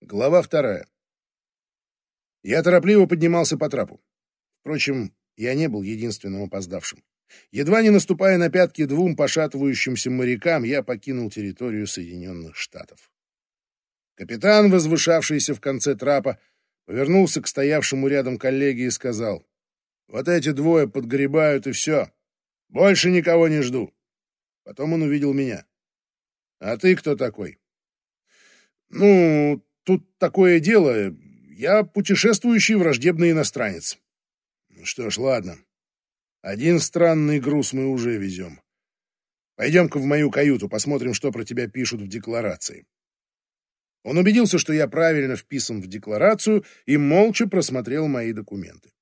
Глава вторая. Я торопливо поднимался по трапу. Впрочем, я не был единственным опоздавшим. Едва не наступая на пятки двум пошатывающимся морякам, я покинул территорию Соединенных Штатов. Капитан, возвышавшийся в конце трапа, повернулся к стоявшему рядом коллеге и сказал, «Вот эти двое подгребают, и все. Больше никого не жду». Потом он увидел меня. «А ты кто такой?» «Ну, тут такое дело. Я путешествующий враждебный иностранец». «Ну что ж, ладно. Один странный груз мы уже везем. Пойдем-ка в мою каюту, посмотрим, что про тебя пишут в декларации». Он убедился, что я правильно вписан в декларацию, и молча просмотрел мои документы.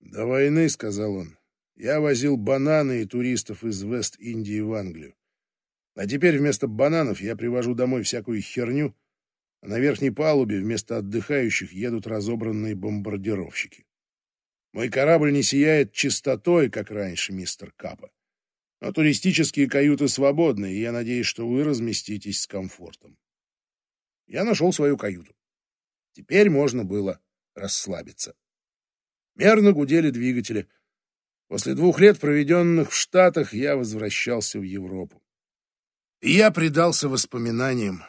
«До войны», — сказал он, — «я возил бананы и туристов из Вест-Индии в Англию. А теперь вместо бананов я привожу домой всякую херню, на верхней палубе вместо отдыхающих едут разобранные бомбардировщики. Мой корабль не сияет чистотой, как раньше, мистер Капа. Но туристические каюты свободны, и я надеюсь, что вы разместитесь с комфортом. Я нашел свою каюту. Теперь можно было расслабиться. Мерно гудели двигатели. После двух лет, проведенных в Штатах, я возвращался в Европу. И я предался воспоминаниям.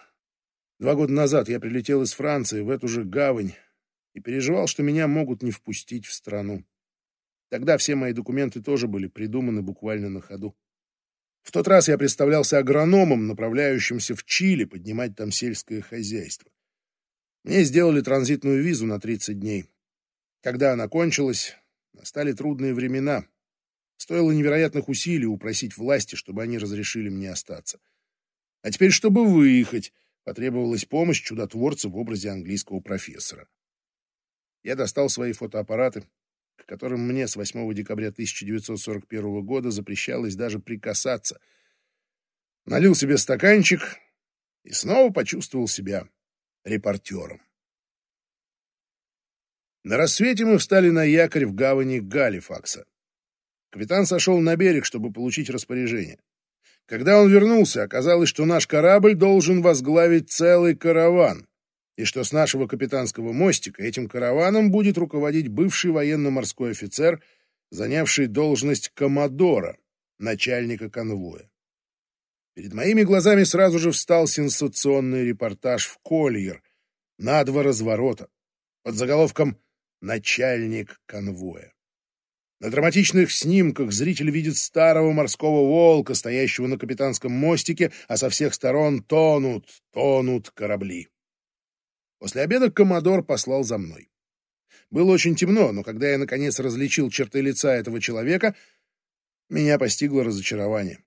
Два года назад я прилетел из Франции в эту же гавань и переживал, что меня могут не впустить в страну. Тогда все мои документы тоже были придуманы буквально на ходу. В тот раз я представлялся агрономом, направляющимся в Чили поднимать там сельское хозяйство. Мне сделали транзитную визу на 30 дней. Когда она кончилась, настали трудные времена. Стоило невероятных усилий упросить власти, чтобы они разрешили мне остаться. А теперь, чтобы выехать, потребовалась помощь чудотворца в образе английского профессора. Я достал свои фотоаппараты, к которым мне с 8 декабря 1941 года запрещалось даже прикасаться. Налил себе стаканчик и снова почувствовал себя репортером. На рассвете мы встали на якорь в гавани Галифакса. Капитан сошел на берег, чтобы получить распоряжение. Когда он вернулся, оказалось, что наш корабль должен возглавить целый караван, и что с нашего капитанского мостика этим караваном будет руководить бывший военно-морской офицер, занявший должность коммодора, начальника конвоя. Перед моими глазами сразу же встал сенсационный репортаж в Кольер на два разворота под заголовком «Начальник конвоя». На драматичных снимках зритель видит старого морского волка, стоящего на капитанском мостике, а со всех сторон тонут, тонут корабли. После обеда коммодор послал за мной. Было очень темно, но когда я, наконец, различил черты лица этого человека, меня постигло разочарование.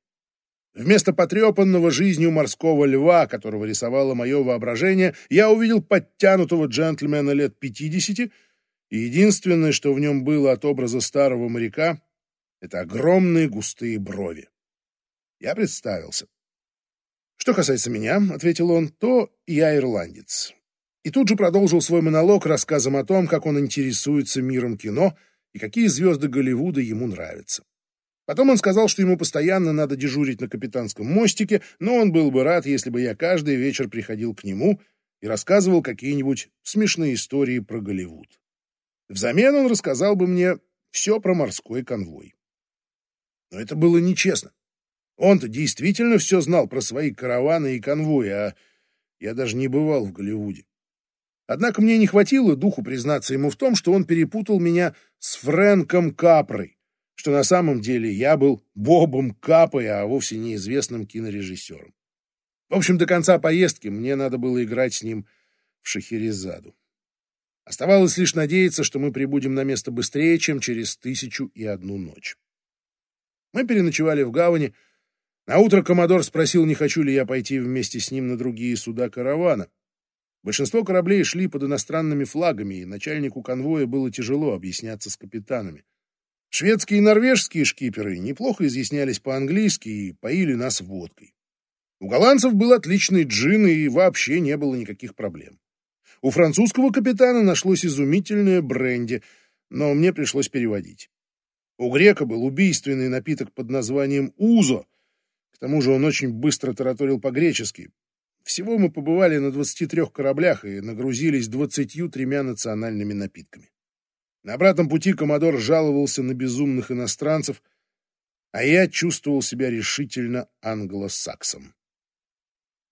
Вместо потрепанного жизнью морского льва, которого рисовало мое воображение, я увидел подтянутого джентльмена лет пятидесяти, и единственное, что в нем было от образа старого моряка, это огромные густые брови. Я представился. «Что касается меня, — ответил он, — то я ирландец». И тут же продолжил свой монолог рассказом о том, как он интересуется миром кино и какие звезды Голливуда ему нравятся. Потом он сказал, что ему постоянно надо дежурить на капитанском мостике, но он был бы рад, если бы я каждый вечер приходил к нему и рассказывал какие-нибудь смешные истории про Голливуд. Взамен он рассказал бы мне все про морской конвой. Но это было нечестно. Он-то действительно все знал про свои караваны и конвои, а я даже не бывал в Голливуде. Однако мне не хватило духу признаться ему в том, что он перепутал меня с Фрэнком Капрой, что на самом деле я был Бобом Капой, а вовсе неизвестным кинорежиссером. В общем, до конца поездки мне надо было играть с ним в Шахерезаду. Оставалось лишь надеяться, что мы прибудем на место быстрее, чем через тысячу и одну ночь. Мы переночевали в гавани. На утро коммодор спросил, не хочу ли я пойти вместе с ним на другие суда каравана. Большинство кораблей шли под иностранными флагами, и начальнику конвоя было тяжело объясняться с капитанами. Шведские и норвежские шкиперы неплохо изъяснялись по-английски и поили нас водкой. У голландцев был отличный джин, и вообще не было никаких проблем. У французского капитана нашлось изумительное бренди, но мне пришлось переводить. У грека был убийственный напиток под названием «Узо». К тому же он очень быстро тараторил по-гречески. Всего мы побывали на 23 кораблях и нагрузились 23 национальными напитками. На обратном пути Комодор жаловался на безумных иностранцев, а я чувствовал себя решительно англосаксом.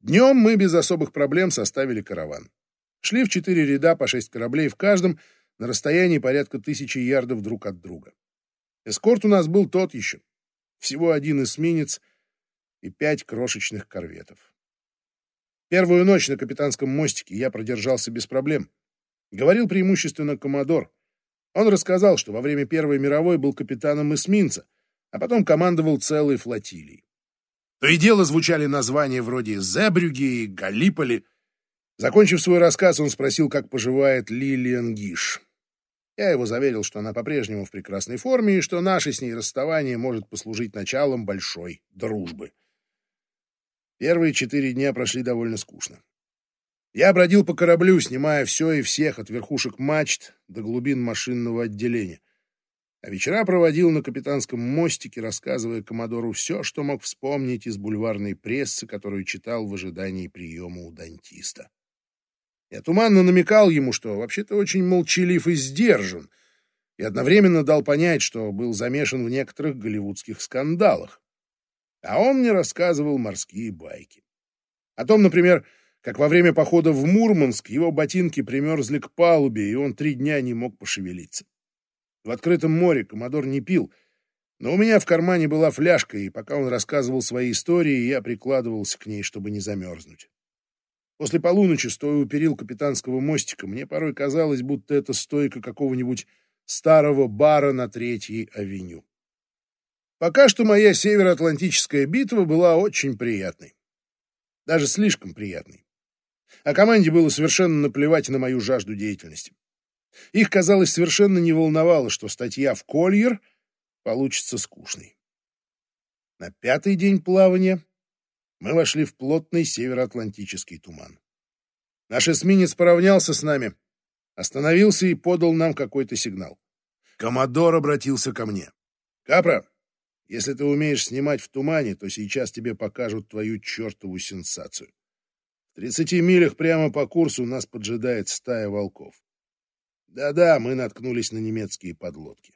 Днем мы без особых проблем составили караван. Шли в четыре ряда по шесть кораблей в каждом на расстоянии порядка тысячи ярдов друг от друга. Эскорт у нас был тот еще. Всего один эсминец и пять крошечных корветов. Первую ночь на капитанском мостике я продержался без проблем. Говорил преимущественно коммодор. Он рассказал, что во время Первой мировой был капитаном эсминца, а потом командовал целой флотилией. То и дело звучали названия вроде «Зебрюги» и «Галиполи». Закончив свой рассказ, он спросил, как поживает Лилиан Гиш. Я его заверил, что она по-прежнему в прекрасной форме и что наше с ней расставание может послужить началом большой дружбы. Первые четыре дня прошли довольно скучно. Я бродил по кораблю, снимая все и всех от верхушек мачт до глубин машинного отделения. А вечера проводил на капитанском мостике, рассказывая Комодору все, что мог вспомнить из бульварной прессы, которую читал в ожидании приема у дантиста. Я туманно намекал ему, что вообще-то очень молчалив и сдержан, и одновременно дал понять, что был замешан в некоторых голливудских скандалах. А он мне рассказывал морские байки. О том, например, как во время похода в Мурманск его ботинки примерзли к палубе, и он три дня не мог пошевелиться. В открытом море Комодор не пил, но у меня в кармане была фляжка, и пока он рассказывал свои истории, я прикладывался к ней, чтобы не замерзнуть. После полуночи, стоя у перил капитанского мостика, мне порой казалось, будто это стойка какого-нибудь старого бара на Третьей авеню. Пока что моя североатлантическая битва была очень приятной. Даже слишком приятной. А команде было совершенно наплевать на мою жажду деятельности. Их, казалось, совершенно не волновало, что статья в «Кольер» получится скучной. На пятый день плавания мы вошли в плотный североатлантический туман. Наш эсминец поравнялся с нами, остановился и подал нам какой-то сигнал. Коммодор обратился ко мне. «Капра, если ты умеешь снимать в тумане, то сейчас тебе покажут твою чертову сенсацию. В тридцати милях прямо по курсу нас поджидает стая волков. Да-да, мы наткнулись на немецкие подлодки.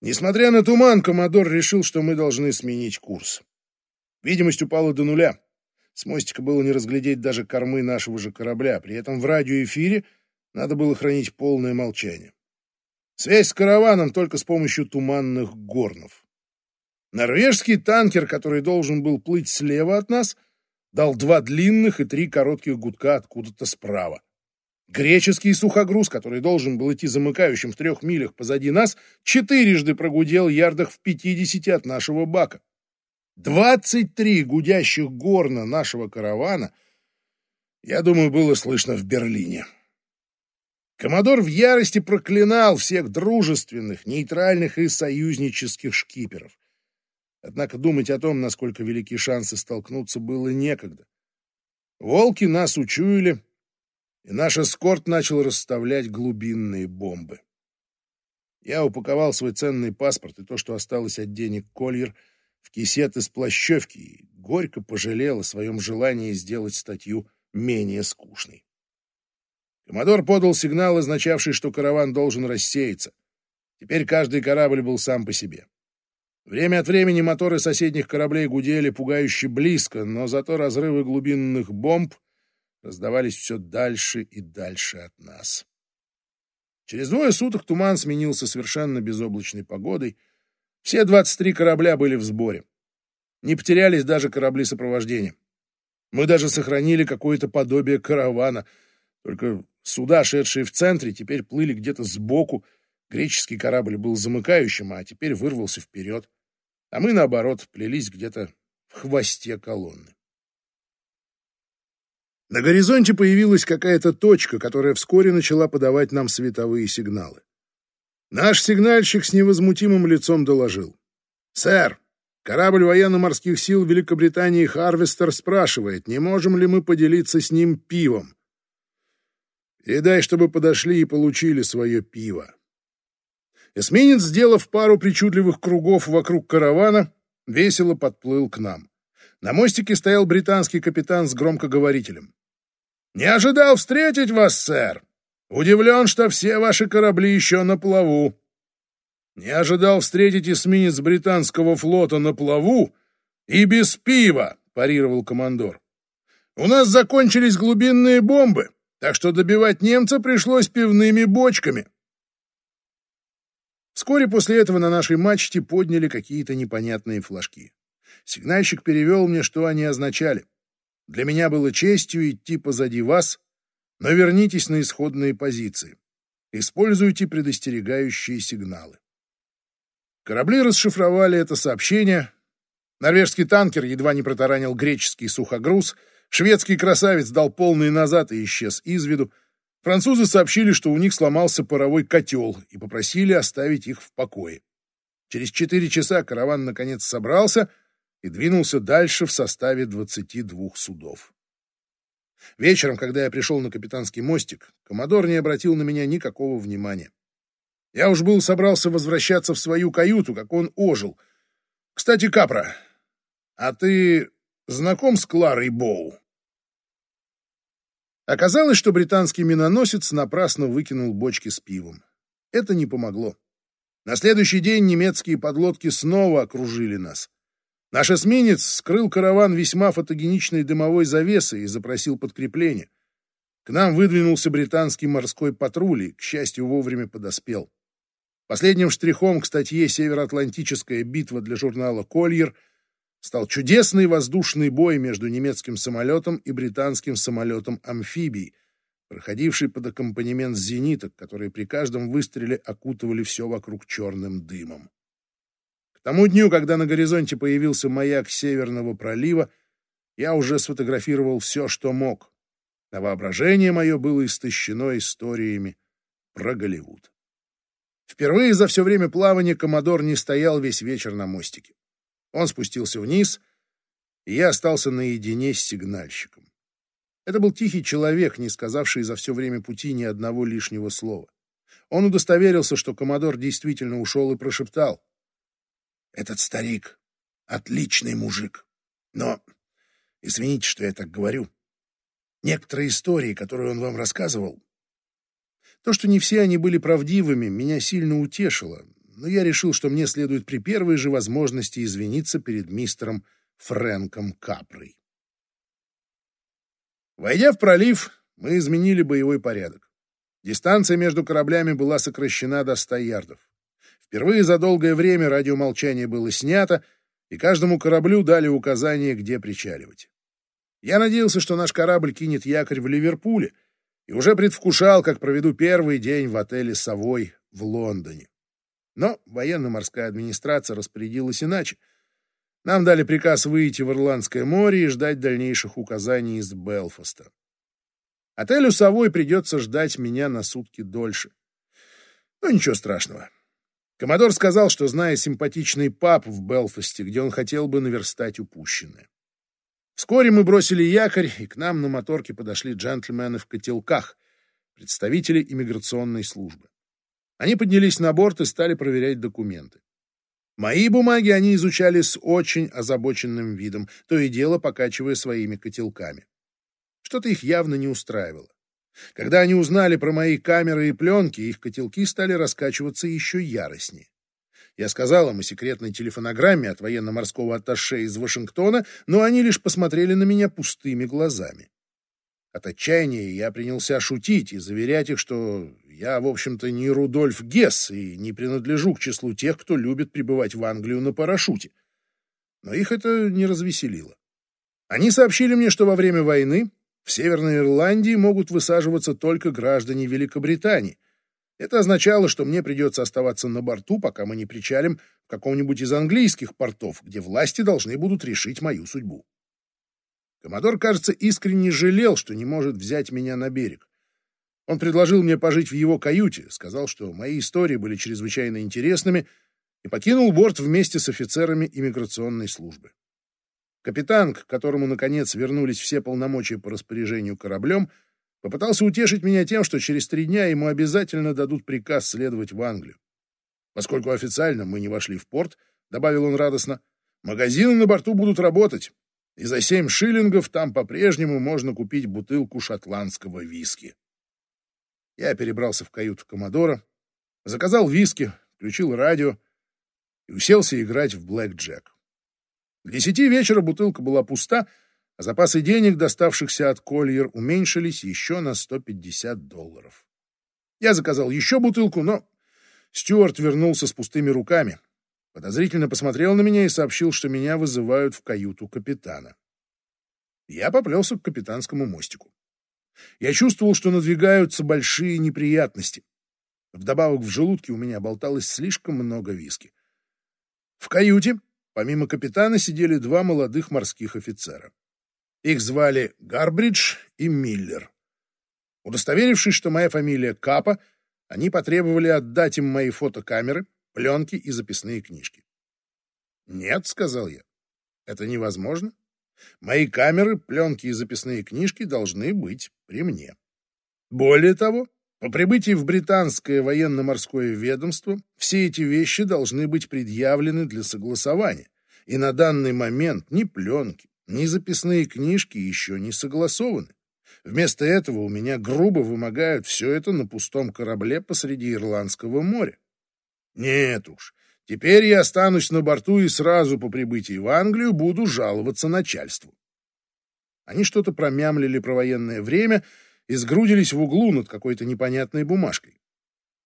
Несмотря на туман, Коммодор решил, что мы должны сменить курс. Видимость упала до нуля. С мостика было не разглядеть даже кормы нашего же корабля. При этом в радиоэфире надо было хранить полное молчание. Связь с караваном только с помощью туманных горнов. Норвежский танкер, который должен был плыть слева от нас, дал два длинных и три коротких гудка откуда-то справа. Греческий сухогруз, который должен был идти замыкающим в трех милях позади нас, четырежды прогудел ярдах в пятидесяти от нашего бака. Двадцать три гудящих горна нашего каравана, я думаю, было слышно в Берлине. Комодор в ярости проклинал всех дружественных, нейтральных и союзнических шкиперов. Однако думать о том, насколько велики шансы столкнуться, было некогда. Волки нас учуяли, и наш эскорт начал расставлять глубинные бомбы. Я упаковал свой ценный паспорт и то, что осталось от денег Кольер — в кисет из плащевки и горько пожалел о своем желании сделать статью менее скучной. Коммодор подал сигнал, означавший, что караван должен рассеяться. Теперь каждый корабль был сам по себе. Время от времени моторы соседних кораблей гудели пугающе близко, но зато разрывы глубинных бомб раздавались все дальше и дальше от нас. Через двое суток туман сменился совершенно безоблачной погодой — все 23 корабля были в сборе. Не потерялись даже корабли сопровождения. Мы даже сохранили какое-то подобие каравана. Только суда, шедшие в центре, теперь плыли где-то сбоку. Греческий корабль был замыкающим, а теперь вырвался вперед. А мы, наоборот, плелись где-то в хвосте колонны. На горизонте появилась какая-то точка, которая вскоре начала подавать нам световые сигналы. Наш сигнальщик с невозмутимым лицом доложил. «Сэр, корабль военно-морских сил Великобритании «Харвестер» спрашивает, не можем ли мы поделиться с ним пивом. Передай, чтобы подошли и получили свое пиво». Эсминец, сделав пару причудливых кругов вокруг каравана, весело подплыл к нам. На мостике стоял британский капитан с громкоговорителем. «Не ожидал встретить вас, сэр! Удивлен, что все ваши корабли еще на плаву!» «Не ожидал встретить эсминец британского флота на плаву и без пива!» — парировал командор. «У нас закончились глубинные бомбы, так что добивать немца пришлось пивными бочками!» Вскоре после этого на нашей мачте подняли какие-то непонятные флажки. Сигнальщик перевел мне, что они означали. Для меня было честью идти позади вас, но вернитесь на исходные позиции. Используйте предостерегающие сигналы. Корабли расшифровали это сообщение. Норвежский танкер едва не протаранил греческий сухогруз, шведский красавец дал полный назад и исчез из виду, Французы сообщили, что у них сломался паровой котел и попросили оставить их в покое. Через четыре часа караван наконец собрался и двинулся дальше в составе 22 судов. Вечером, когда я пришел на капитанский мостик, коммодор не обратил на меня никакого внимания. Я уж был собрался возвращаться в свою каюту, как он ожил. «Кстати, Капра, а ты знаком с Кларой Боу?» Оказалось, что британский миноносец напрасно выкинул бочки с пивом. Это не помогло. На следующий день немецкие подлодки снова окружили нас. Наш эсминец скрыл караван весьма фотогеничной дымовой завесой и запросил подкрепление. К нам выдвинулся британский морской патруль и, к счастью, вовремя подоспел. Последним штрихом к статье «Североатлантическая битва» для журнала «Кольер» стал чудесный воздушный бой между немецким самолетом и британским самолетом-амфибией, проходивший под аккомпанемент зениток, которые при каждом выстреле окутывали все вокруг черным дымом. Тому дню, когда на горизонте появился маяк Северного пролива, я уже сфотографировал все, что мог, а воображение мое было истощено историями про Голливуд. Впервые за все время плавания Комодор не стоял весь вечер на мостике. Он спустился вниз, и я остался наедине с сигнальщиком. Это был тихий человек, не сказавший за все время пути ни одного лишнего слова. Он удостоверился, что Комодор действительно ушел и прошептал. «Этот старик — отличный мужик. Но, извините, что я так говорю, некоторые истории, которые он вам рассказывал, то, что не все они были правдивыми, меня сильно утешило, но я решил, что мне следует при первой же возможности извиниться перед мистером Фрэнком Капрой. Войдя в пролив, мы изменили боевой порядок. Дистанция между кораблями была сокращена до 100 ярдов. Впервые за долгое время радиомолчание было снято, и каждому кораблю дали указание, где причаливать. Я надеялся, что наш корабль кинет якорь в Ливерпуле, и уже предвкушал, как проведу первый день в отеле «Совой» в Лондоне. Но военно-морская администрация распорядилась иначе. Нам дали приказ выйти в Ирландское море и ждать дальнейших указаний из Белфаста. Отелю «Совой» придется ждать меня на сутки дольше. Но ничего страшного. Коммодор сказал, что, зная симпатичный паб в Белфасте, где он хотел бы наверстать упущенное. Вскоре мы бросили якорь, и к нам на моторке подошли джентльмены в котелках, представители иммиграционной службы. Они поднялись на борт и стали проверять документы. Мои бумаги они изучали с очень озабоченным видом, то и дело покачивая своими котелками. Что-то их явно не устраивало. Когда они узнали про мои камеры и пленки, их котелки стали раскачиваться еще яростнее. Я сказал им о секретной телефонограмме от военно-морского атташе из Вашингтона, но они лишь посмотрели на меня пустыми глазами. От отчаяния я принялся шутить и заверять их, что я, в общем-то, не Рудольф Гесс и не принадлежу к числу тех, кто любит пребывать в Англию на парашюте. Но их это не развеселило. Они сообщили мне, что во время войны в Северной Ирландии могут высаживаться только граждане Великобритании. Это означало, что мне придется оставаться на борту, пока мы не причалим в каком-нибудь из английских портов, где власти должны будут решить мою судьбу. Коммодор, кажется, искренне жалел, что не может взять меня на берег. Он предложил мне пожить в его каюте, сказал, что мои истории были чрезвычайно интересными, и покинул борт вместе с офицерами иммиграционной службы. Капитан, к которому, наконец, вернулись все полномочия по распоряжению кораблем, попытался утешить меня тем, что через три дня ему обязательно дадут приказ следовать в Англию. Поскольку официально мы не вошли в порт, добавил он радостно, магазины на борту будут работать, и за семь шиллингов там по-прежнему можно купить бутылку шотландского виски. Я перебрался в каюту Комодора, заказал виски, включил радио и уселся играть в блэк джек. К десяти вечера бутылка была пуста, а запасы денег, доставшихся от Кольер, уменьшились еще на 150 долларов. Я заказал еще бутылку, но Стюарт вернулся с пустыми руками, подозрительно посмотрел на меня и сообщил, что меня вызывают в каюту капитана. Я поплелся к капитанскому мостику. Я чувствовал, что надвигаются большие неприятности. Вдобавок в желудке у меня болталось слишком много виски. В каюте, помимо капитана, сидели два молодых морских офицера. Их звали Гарбридж и Миллер. Удостоверившись, что моя фамилия Капа, они потребовали отдать им мои фотокамеры, пленки и записные книжки. «Нет», — сказал я, — «это невозможно. Мои камеры, пленки и записные книжки должны быть при мне. Более того, по прибытии в британское военно-морское ведомство все эти вещи должны быть предъявлены для согласования, и на данный момент ни пленки, ни записные книжки еще не согласованы. Вместо этого у меня грубо вымогают все это на пустом корабле посреди Ирландского моря. Нет уж, теперь я останусь на борту и сразу по прибытии в Англию буду жаловаться начальству. Они что-то промямлили про военное время и сгрудились в углу над какой-то непонятной бумажкой.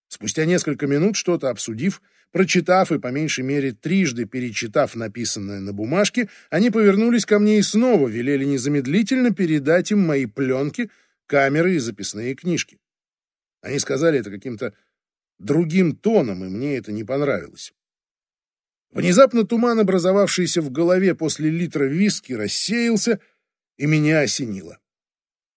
Спустя несколько минут, что-то обсудив, прочитав и по меньшей мере трижды перечитав написанное на бумажке, они повернулись ко мне и снова велели незамедлительно передать им мои пленки, камеры и записные книжки. Они сказали это каким-то другим тоном, и мне это не понравилось. Внезапно туман, образовавшийся в голове после литра виски, рассеялся, и меня осенило.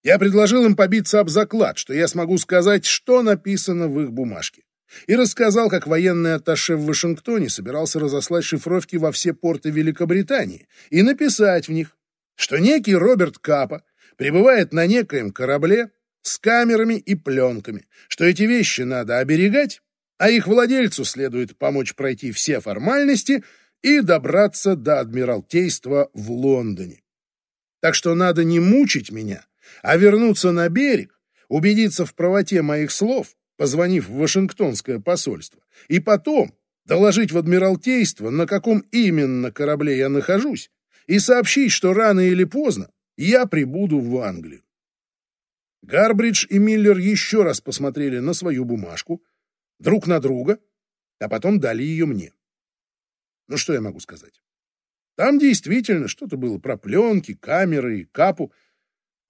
Я предложил им побиться об заклад, что я смогу сказать, что написано в их бумажке. И рассказал, как военный атташе в Вашингтоне собирался разослать шифровки во все порты Великобритании и написать в них, что некий Роберт Капа прибывает на некоем корабле с камерами и пленками, что эти вещи надо оберегать, а их владельцу следует помочь пройти все формальности и добраться до Адмиралтейства в Лондоне. Так что надо не мучить меня, а вернуться на берег, убедиться в правоте моих слов, позвонив в Вашингтонское посольство, и потом доложить в Адмиралтейство, на каком именно корабле я нахожусь, и сообщить, что рано или поздно я прибуду в Англию. Гарбридж и Миллер еще раз посмотрели на свою бумажку, друг на друга, а потом дали ее мне. Ну, что я могу сказать? Там действительно что-то было про пленки, камеры и капу,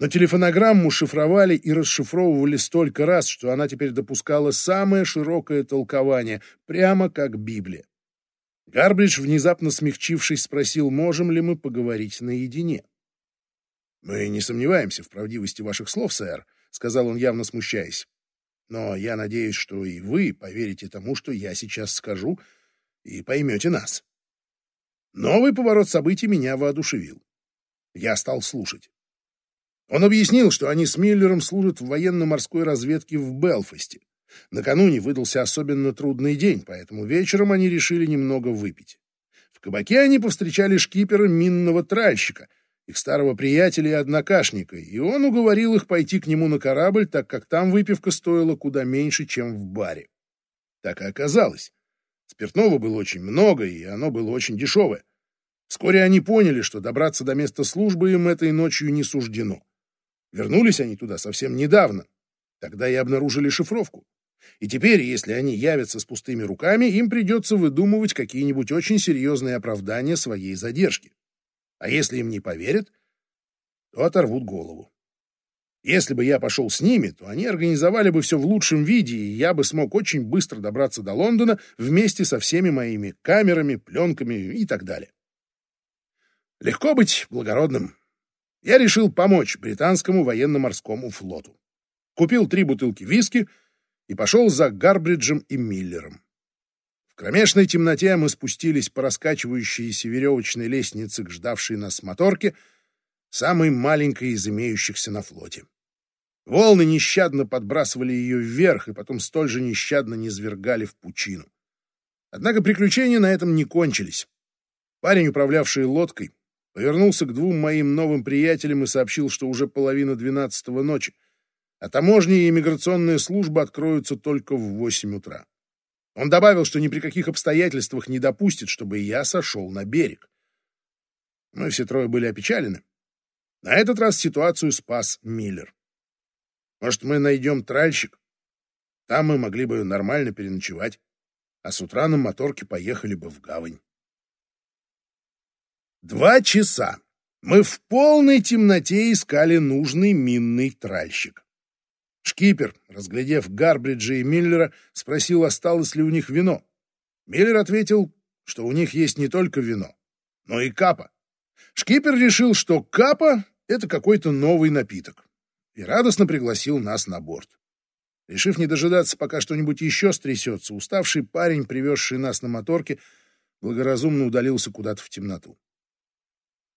но телефонограмму шифровали и расшифровывали столько раз, что она теперь допускала самое широкое толкование, прямо как Библия. Гарбридж, внезапно смягчившись, спросил, можем ли мы поговорить наедине. «Мы не сомневаемся в правдивости ваших слов, сэр», — сказал он, явно смущаясь. «Но я надеюсь, что и вы поверите тому, что я сейчас скажу, и поймете нас». Новый поворот событий меня воодушевил. Я стал слушать. Он объяснил, что они с Миллером служат в военно-морской разведке в Белфасте. Накануне выдался особенно трудный день, поэтому вечером они решили немного выпить. В кабаке они повстречали шкипера минного тральщика, их старого приятеля и однокашника, и он уговорил их пойти к нему на корабль, так как там выпивка стоила куда меньше, чем в баре. Так и оказалось. Спиртного было очень много, и оно было очень дешевое. Вскоре они поняли, что добраться до места службы им этой ночью не суждено. Вернулись они туда совсем недавно. Тогда и обнаружили шифровку. И теперь, если они явятся с пустыми руками, им придется выдумывать какие-нибудь очень серьезные оправдания своей задержки. А если им не поверят, то оторвут голову. Если бы я пошел с ними, то они организовали бы все в лучшем виде, и я бы смог очень быстро добраться до Лондона вместе со всеми моими камерами, пленками и так далее. Легко быть благородным я решил помочь британскому военно-морскому флоту. Купил три бутылки виски и пошел за Гарбриджем и Миллером. В кромешной темноте мы спустились по раскачивающейся веревочной лестнице к ждавшей нас моторке, самой маленькой из имеющихся на флоте. Волны нещадно подбрасывали ее вверх и потом столь же нещадно низвергали в пучину. Однако приключения на этом не кончились. Парень, управлявший лодкой, повернулся к двум моим новым приятелям и сообщил, что уже половина двенадцатого ночи, а таможня и иммиграционная служба откроются только в восемь утра. Он добавил, что ни при каких обстоятельствах не допустит, чтобы я сошел на берег. Мы все трое были опечалены. На этот раз ситуацию спас Миллер. Может, мы найдем тральщик? Там мы могли бы нормально переночевать, а с утра на моторке поехали бы в гавань. Два часа мы в полной темноте искали нужный минный тральщик. Шкипер, разглядев Гарбриджа и Миллера, спросил, осталось ли у них вино. Миллер ответил, что у них есть не только вино, но и капа. Шкипер решил, что капа — это какой-то новый напиток, и радостно пригласил нас на борт. Решив не дожидаться, пока что-нибудь еще стрясется, уставший парень, привезший нас на моторке, благоразумно удалился куда-то в темноту.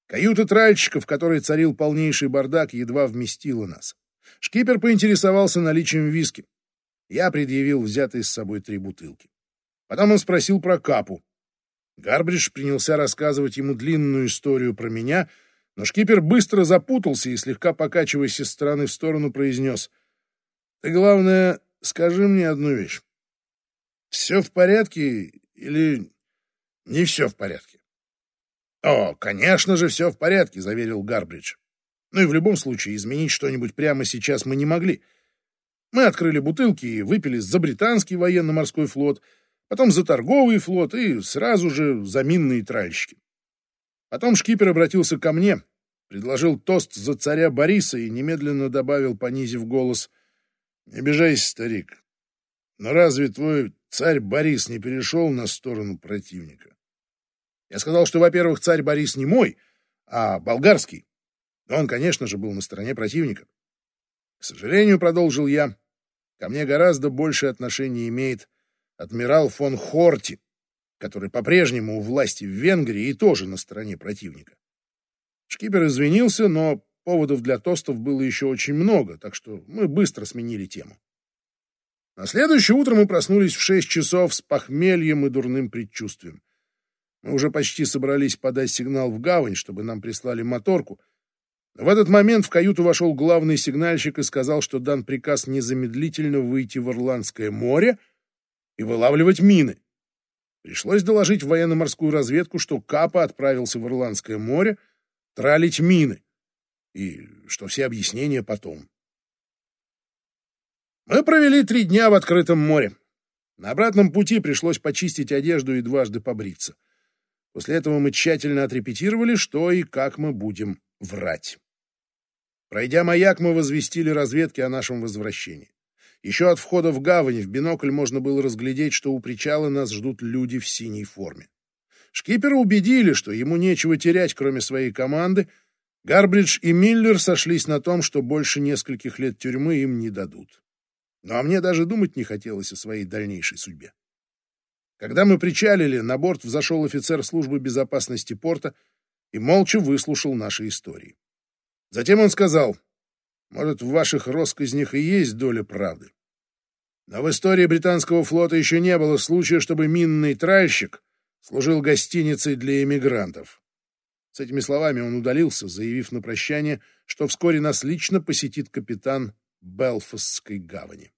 Каюта тральщика, в которой царил полнейший бардак, едва вместила нас. Шкипер поинтересовался наличием виски. Я предъявил взятые с собой три бутылки. Потом он спросил про капу. Гарбридж принялся рассказывать ему длинную историю про меня, но шкипер быстро запутался и, слегка покачиваясь из стороны в сторону, произнес. «Ты, главное, скажи мне одну вещь. Все в порядке или не все в порядке?» «О, конечно же, все в порядке», — заверил Гарбридж. Ну и в любом случае изменить что-нибудь прямо сейчас мы не могли. Мы открыли бутылки и выпили за британский военно-морской флот, потом за торговый флот и сразу же за минные тральщики. Потом шкипер обратился ко мне, предложил тост за царя Бориса и немедленно добавил, понизив голос, «Не обижайся, старик, но разве твой царь Борис не перешел на сторону противника?» Я сказал, что, во-первых, царь Борис не мой, а болгарский. Он, конечно же, был на стороне противника. К сожалению, продолжил я, ко мне гораздо большее отношение имеет адмирал фон Хорти, который по-прежнему у власти в Венгрии и тоже на стороне противника. Шкипер извинился, но поводов для тостов было еще очень много, так что мы быстро сменили тему. На следующее утро мы проснулись в шесть часов с похмельем и дурным предчувствием. Мы уже почти собрались подать сигнал в гавань, чтобы нам прислали моторку — в этот момент в каюту вошел главный сигнальщик и сказал, что дан приказ незамедлительно выйти в Ирландское море и вылавливать мины. Пришлось доложить в военно-морскую разведку, что Капа отправился в Ирландское море тралить мины, и что все объяснения потом. Мы провели три дня в открытом море. На обратном пути пришлось почистить одежду и дважды побриться. После этого мы тщательно отрепетировали, что и как мы будем врать. Пройдя маяк, мы возвестили разведке о нашем возвращении. Еще от входа в гавань в бинокль можно было разглядеть, что у причала нас ждут люди в синей форме. Шкипера убедили, что ему нечего терять, кроме своей команды. Гарбридж и Миллер сошлись на том, что больше нескольких лет тюрьмы им не дадут. Ну а мне даже думать не хотелось о своей дальнейшей судьбе. Когда мы причалили, на борт взошел офицер службы безопасности порта и молча выслушал наши истории. Затем он сказал, может, в ваших россказнях и есть доля правды. Но в истории британского флота еще не было случая, чтобы минный тральщик служил гостиницей для эмигрантов. С этими словами он удалился, заявив на прощание, что вскоре нас лично посетит капитан Белфастской гавани.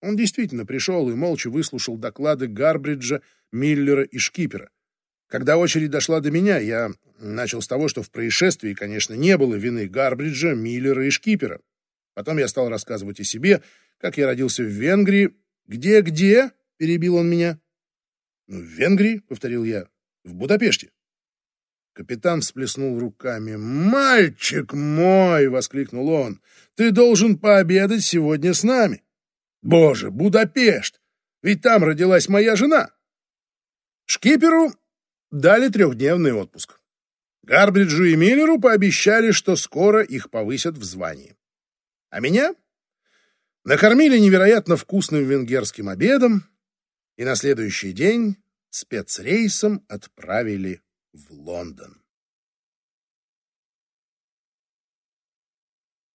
Он действительно пришел и молча выслушал доклады Гарбриджа, Миллера и Шкипера. Когда очередь дошла до меня, я Начал с того, что в происшествии, конечно, не было вины Гарбриджа, Миллера и Шкипера. Потом я стал рассказывать о себе, как я родился в Венгрии. «Где-где?» — перебил он меня. «Ну, в Венгрии», — повторил я, — «в Будапеште». Капитан всплеснул руками. «Мальчик мой!» — воскликнул он. «Ты должен пообедать сегодня с нами!» «Боже, Будапешт! Ведь там родилась моя жена!» Шкиперу дали трехдневный отпуск. Гарбриджу и Миллеру пообещали, что скоро их повысят в звании. А меня накормили невероятно вкусным венгерским обедом и на следующий день спецрейсом отправили в Лондон.